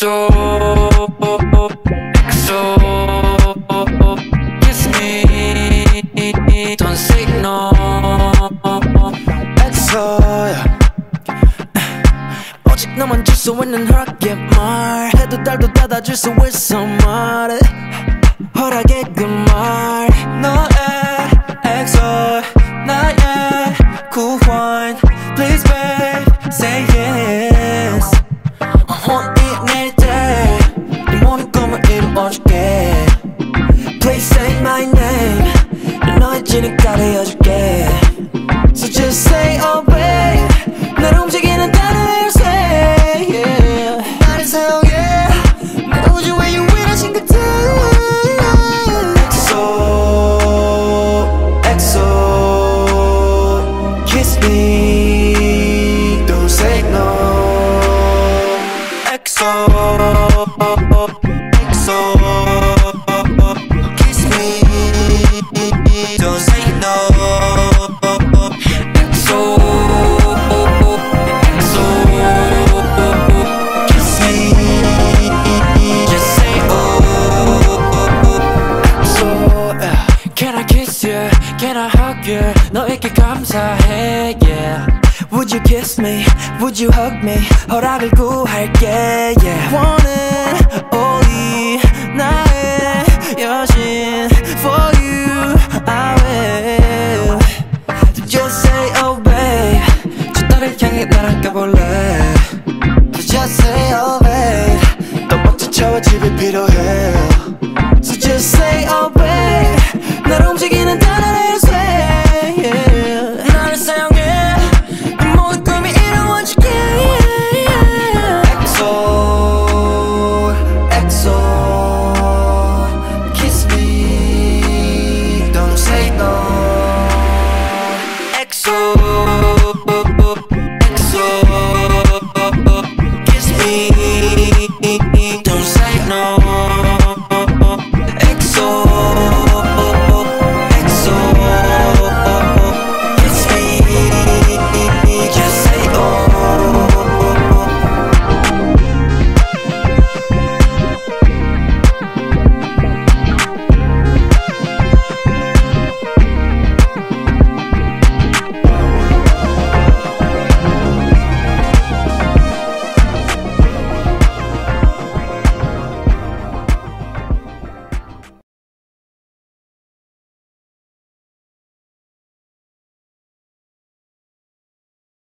XO XO Kiss me Don't say no 엑소야 오직 너만 줄 수 있는 허락의 말 해도 달도 닫아줄 수 있어 말해 허락의 그말 So just say away. 날 움직이는 단어를 say yeah. 나를 사용해. 내 우주의 유일하신 그대 XO Kiss me. Don't say no. XO Can I hug you? 너에게 감사해 yeah Would you kiss me? Would you hug me? 허락을 구할게 yeah 원해 only 나의 여신 For you I will Just say oh babe 저 달을 향해 날아가 볼래 Just say